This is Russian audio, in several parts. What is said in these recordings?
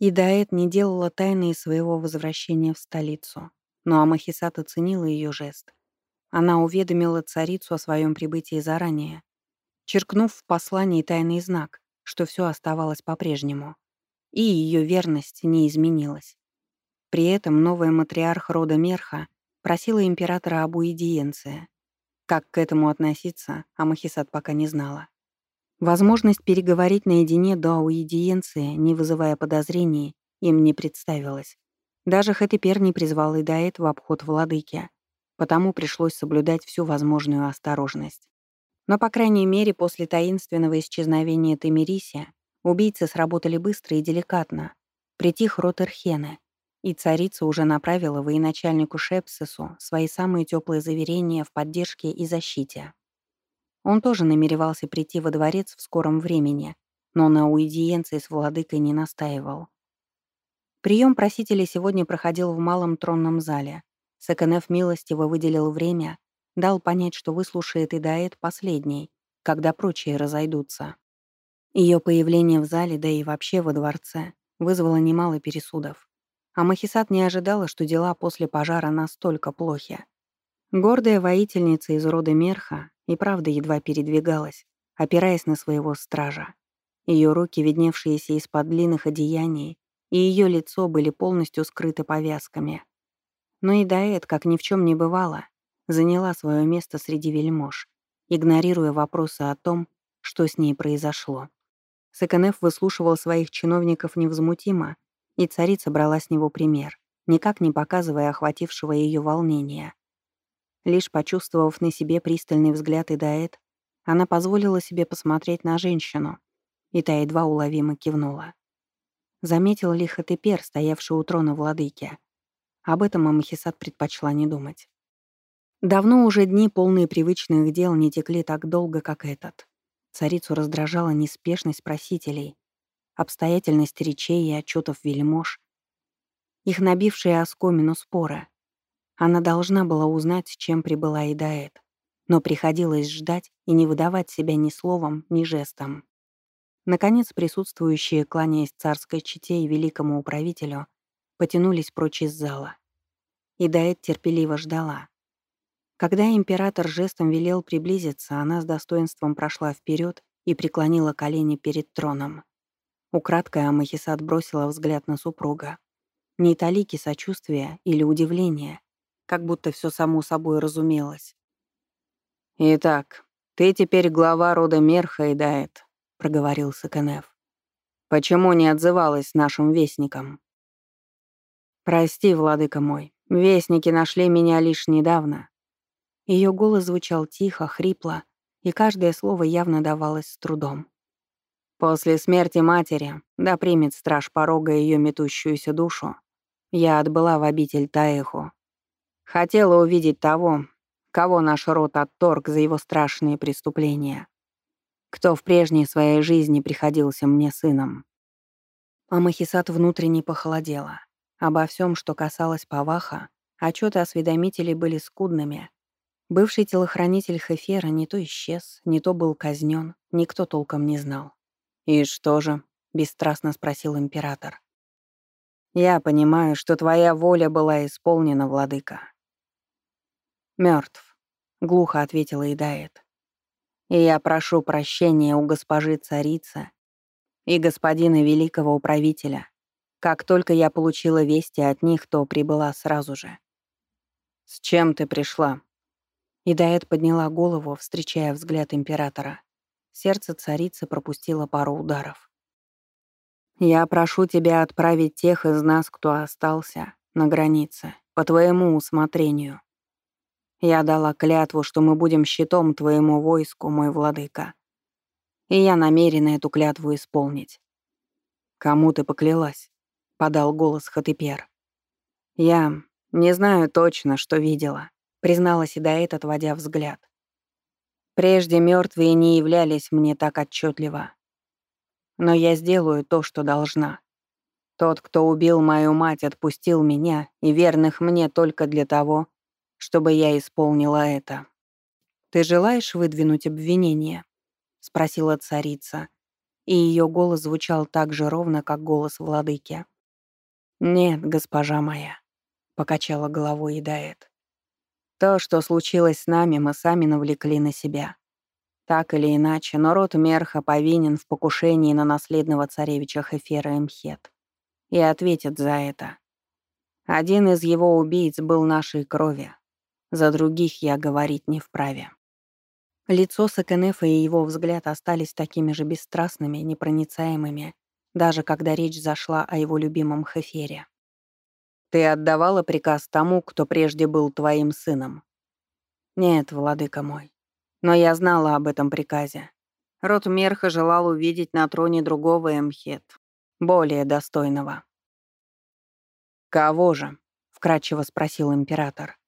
И Даэт не делала тайны из своего возвращения в столицу. Но Амахисат оценила ее жест. Она уведомила царицу о своем прибытии заранее, черкнув в послании тайный знак, что все оставалось по-прежнему. И ее верность не изменилась. При этом новая матриарх рода Мерха просила императора об уидиенции. Как к этому относиться, Амахисат пока не знала. Возможность переговорить наедине до аудиенции, не вызывая подозрений, им не представилась. Даже Хатипер не призвал и до этого обход владыки, потому пришлось соблюдать всю возможную осторожность. Но, по крайней мере, после таинственного исчезновения Темириси убийцы сработали быстро и деликатно. Притих рот Эрхены, и царица уже направила военачальнику Шепсису свои самые теплые заверения в поддержке и защите. Он тоже намеревался прийти во дворец в скором времени, но на уидиенции с владыкой не настаивал. Прием просителей сегодня проходил в малом тронном зале. Секонеф милостиво выделил время, дал понять, что выслушает и Идаэт последний, когда прочие разойдутся. Ее появление в зале, да и вообще во дворце, вызвало немало пересудов. А Махисат не ожидала, что дела после пожара настолько плохи. Гордая воительница из рода Мерха и правда едва передвигалась, опираясь на своего стража. Ее руки, видневшиеся из-под длинных одеяний, и ее лицо были полностью скрыты повязками. Но и Даэт, как ни в чем не бывало, заняла свое место среди вельмож, игнорируя вопросы о том, что с ней произошло. Сыканеф выслушивал своих чиновников невозмутимо, и царица брала с него пример, никак не показывая охватившего ее волнения. Лишь почувствовав на себе пристальный взгляд Идаэт, она позволила себе посмотреть на женщину, и та едва уловимо кивнула. Заметил ли Хатепер, стоявший у трона владыки. Об этом Амахисат предпочла не думать. Давно уже дни, полные привычных дел, не текли так долго, как этот. Царицу раздражала неспешность просителей, обстоятельность речей и отчетов вельмож, их набившие оскомину спора, она должна была узнать, чем прибыла и но приходилось ждать и не выдавать себя ни словом, ни жестом. Наконец, присутствующие, кланяясь царской чете и великому управителю, потянулись прочь из зала. Идаэт терпеливо ждала. Когда император жестом велел приблизиться, она с достоинством прошла вперед и преклонила колени перед троном. Украдкой Амахисат бросила взгляд на супруга. Не талики сочувствия или удивления, как будто все само собой разумелось. «Итак, ты теперь глава рода Мерха и Даэт», — проговорил Саканев. «Почему не отзывалась нашим вестникам?» «Прости, владыка мой, вестники нашли меня лишь недавно». Ее голос звучал тихо, хрипло, и каждое слово явно давалось с трудом. После смерти матери, да примет страж порога ее метущуюся душу, я отбыла в обитель Таэху, Хотела увидеть того, кого наш род отторг за его страшные преступления. Кто в прежней своей жизни приходился мне сыном. А Махисат внутренне похолодела. Обо всем, что касалось Паваха, отчеты осведомителей были скудными. Бывший телохранитель Хефера не то исчез, не то был казнен, никто толком не знал. «И что же?» — бесстрастно спросил император. «Я понимаю, что твоя воля была исполнена, владыка. Мертв, глухо ответила Идаэт. И я прошу прощения у госпожи царицы и господина великого управителя. Как только я получила вести от них, то прибыла сразу же. «С чем ты пришла?» Идаэт подняла голову, встречая взгляд императора. Сердце царицы пропустило пару ударов. «Я прошу тебя отправить тех из нас, кто остался, на границе, по твоему усмотрению. Я дала клятву, что мы будем щитом твоему войску, мой владыка. И я намерена эту клятву исполнить. Кому ты поклялась? подал голос Хатыпер. Я не знаю точно, что видела, призналась и Идаэт, отводя взгляд. Прежде мертвые не являлись мне так отчетливо. Но я сделаю то, что должна. Тот, кто убил мою мать, отпустил меня и верных мне только для того, чтобы я исполнила это. «Ты желаешь выдвинуть обвинение?» — спросила царица, и ее голос звучал так же ровно, как голос владыки. «Нет, госпожа моя», — покачала головой Идаэт. «То, что случилось с нами, мы сами навлекли на себя. Так или иначе, но род Мерха повинен в покушении на наследного царевича Хефера Эмхет. И ответит за это. Один из его убийц был нашей крови. За других я говорить не вправе». Лицо Сакенефа и его взгляд остались такими же бесстрастными, непроницаемыми, даже когда речь зашла о его любимом Хефере. «Ты отдавала приказ тому, кто прежде был твоим сыном?» «Нет, владыка мой. Но я знала об этом приказе. Род Мерха желал увидеть на троне другого Эмхет, более достойного». «Кого же?» — вкратчиво спросил император.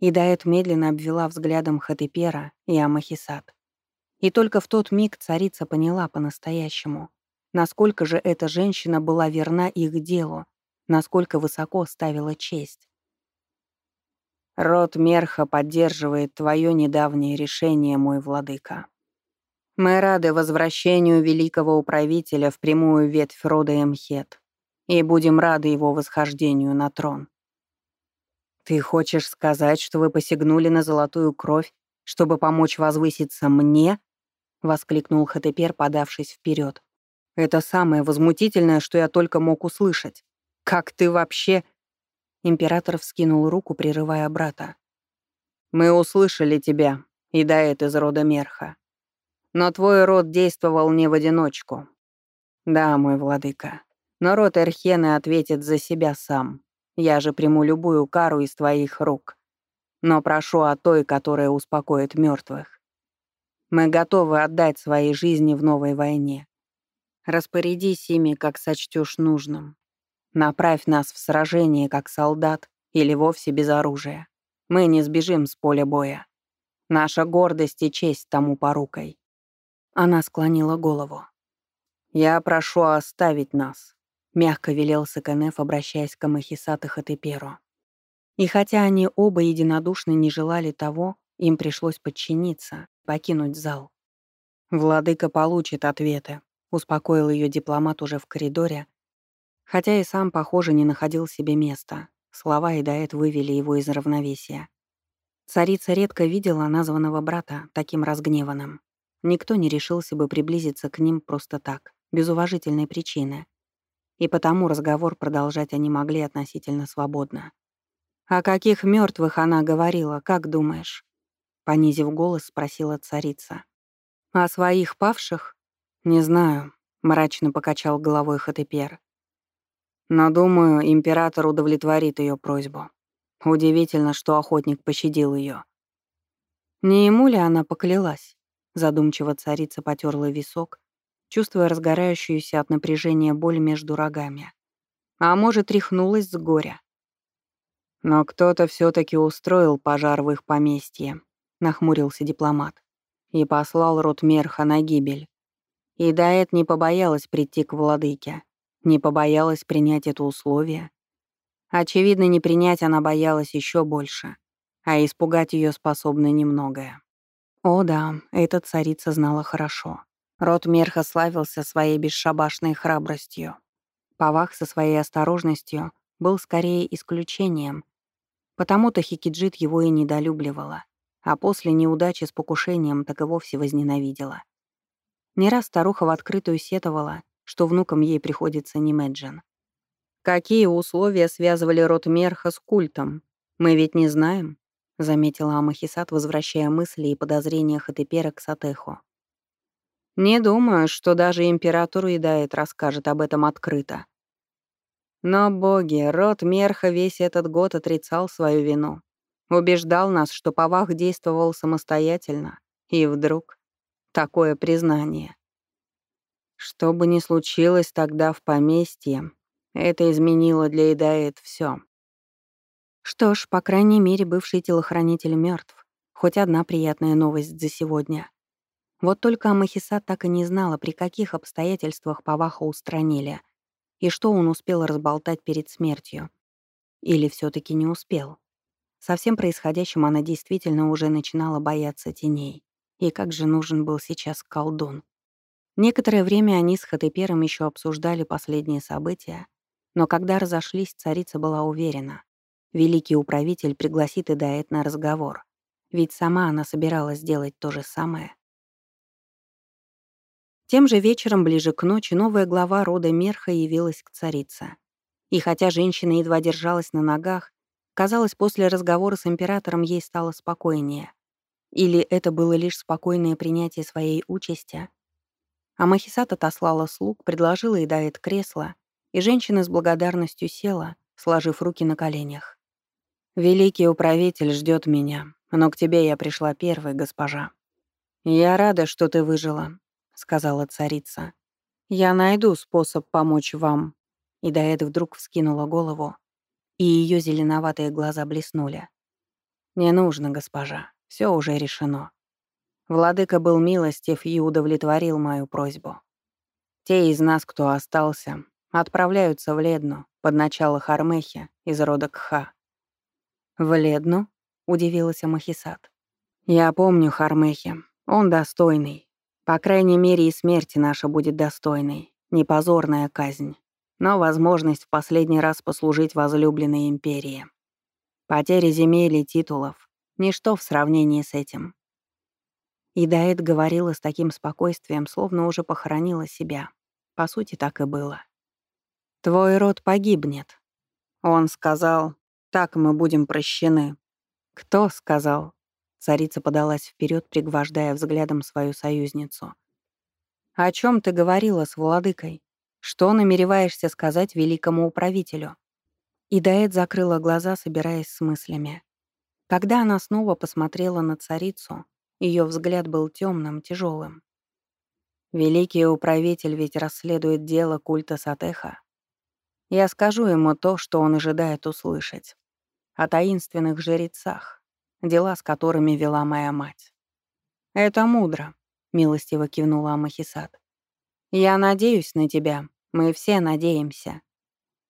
И Даэт медленно обвела взглядом Хатепера и Амахисат. И только в тот миг царица поняла по-настоящему, насколько же эта женщина была верна их делу, насколько высоко ставила честь. «Род Мерха поддерживает твое недавнее решение, мой владыка. Мы рады возвращению великого управителя в прямую ветвь рода Эмхет и будем рады его восхождению на трон. «Ты хочешь сказать, что вы посягнули на золотую кровь, чтобы помочь возвыситься мне?» — воскликнул Хатепер, подавшись вперед. «Это самое возмутительное, что я только мог услышать. Как ты вообще...» Император вскинул руку, прерывая брата. «Мы услышали тебя, и Даэт из рода Мерха. Но твой род действовал не в одиночку. Да, мой владыка, но род Эрхены ответит за себя сам. Я же приму любую кару из твоих рук. Но прошу о той, которая успокоит мертвых. Мы готовы отдать свои жизни в новой войне. Распорядись ими, как сочтешь нужным. Направь нас в сражение, как солдат, или вовсе без оружия. Мы не сбежим с поля боя. Наша гордость и честь тому порукой. Она склонила голову. Я прошу оставить нас. Мягко велел Саканеф, обращаясь к Амахисат и Хатеперу. И хотя они оба единодушно не желали того, им пришлось подчиниться, покинуть зал. «Владыка получит ответы», — успокоил ее дипломат уже в коридоре, хотя и сам, похоже, не находил себе места. Слова и Идаэт вывели его из равновесия. Царица редко видела названного брата таким разгневанным. Никто не решился бы приблизиться к ним просто так, без уважительной причины и потому разговор продолжать они могли относительно свободно. «О каких мертвых она говорила, как думаешь?» Понизив голос, спросила царица. «О своих павших?» «Не знаю», — мрачно покачал головой Хатепер. «Но, думаю, император удовлетворит ее просьбу. Удивительно, что охотник пощадил ее. «Не ему ли она поклялась?» Задумчиво царица потерла висок, чувствуя разгорающуюся от напряжения боль между рогами. А может, рехнулась с горя. «Но кто-то все таки устроил пожар в их поместье», — нахмурился дипломат, и послал Ротмерха на гибель. И Даэт не побоялась прийти к владыке, не побоялась принять это условие. Очевидно, не принять она боялась еще больше, а испугать ее способно немногое. О да, эта царица знала хорошо. Род Мерха славился своей бесшабашной храбростью. Павах со своей осторожностью был скорее исключением. Потому-то Хикиджит его и недолюбливала, а после неудачи с покушением так и вовсе возненавидела. Не раз старуха в открытую сетовала, что внукам ей приходится не Меджин. «Какие условия связывали род Мерха с культом? Мы ведь не знаем», — заметила Амахисат, возвращая мысли и подозрения Хатепера к Сатеху. Не думаю, что даже император Идает расскажет об этом открыто. Но, боги, род Мерха весь этот год отрицал свою вину. Убеждал нас, что Павах действовал самостоятельно. И вдруг такое признание. Что бы ни случилось тогда в поместье, это изменило для Идаэт все. Что ж, по крайней мере, бывший телохранитель мертв. Хоть одна приятная новость за сегодня. Вот только Амахиса так и не знала, при каких обстоятельствах Паваха устранили, и что он успел разболтать перед смертью. Или все таки не успел. Со всем происходящим она действительно уже начинала бояться теней. И как же нужен был сейчас колдун. Некоторое время они с Хатепером еще обсуждали последние события, Но когда разошлись, царица была уверена. Великий управитель пригласит Идаэт на разговор. Ведь сама она собиралась сделать то же самое. Тем же вечером, ближе к ночи, новая глава рода Мерха явилась к царице. И хотя женщина едва держалась на ногах, казалось, после разговора с императором ей стало спокойнее. Или это было лишь спокойное принятие своей участи? А Махисат отослала слуг, предложила Идаэт кресло, и женщина с благодарностью села, сложив руки на коленях. «Великий управитель ждет меня, но к тебе я пришла первой, госпожа». «Я рада, что ты выжила», сказала царица. «Я найду способ помочь вам». И Даэт вдруг вскинула голову, и ее зеленоватые глаза блеснули. «Не нужно, госпожа, все уже решено. Владыка был милостив и удовлетворил мою просьбу. Те из нас, кто остался, отправляются в Ледну под начало Хармехи из рода Кха». «В Ледну?» — удивилась Амахисат. «Я помню Хармехи. Он достойный. По крайней мере, и смерти наша будет достойной, не позорная казнь, но возможность в последний раз послужить возлюбленной империи. Потери земель и титулов — ничто в сравнении с этим. И Даэт говорила с таким спокойствием, словно уже похоронила себя. По сути, так и было. «Твой род погибнет». Он сказал, «Так мы будем прощены». «Кто сказал?» Царица подалась вперед, пригвождая взглядом свою союзницу. «О чем ты говорила с владыкой? Что намереваешься сказать великому управителю?» Идаэт закрыла глаза, собираясь с мыслями. Когда она снова посмотрела на царицу, ее взгляд был темным, тяжелым. «Великий управитель ведь расследует дело культа Сатеха. Я скажу ему то, что он ожидает услышать. О таинственных жрецах, дела с которыми вела моя мать. «Это мудро», — милостиво кивнула Амахисат. «Я надеюсь на тебя, мы все надеемся.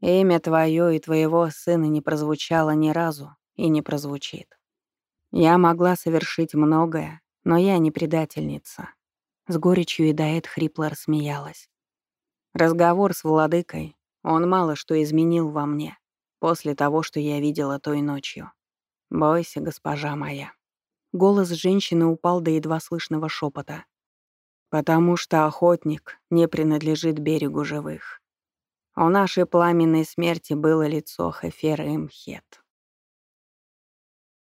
Имя твое и твоего сына не прозвучало ни разу и не прозвучит. Я могла совершить многое, но я не предательница». С горечью и Даэт хрипло рассмеялась. Разговор с владыкой, он мало что изменил во мне после того, что я видела той ночью. «Бойся, госпожа моя». Голос женщины упал до едва слышного шепота. «Потому что охотник не принадлежит берегу живых. У нашей пламенной смерти было лицо Хефера Имхет».